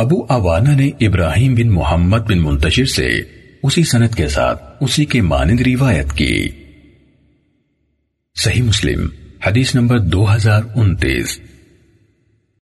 ابو عوانہ نے ابراہیم بن محمد بن منتشر سے اسی سنت کے ساتھ اسی کے مانند روایت کی۔ صحیح مسلم، حدیث نمبر دو ہزار انتیس۔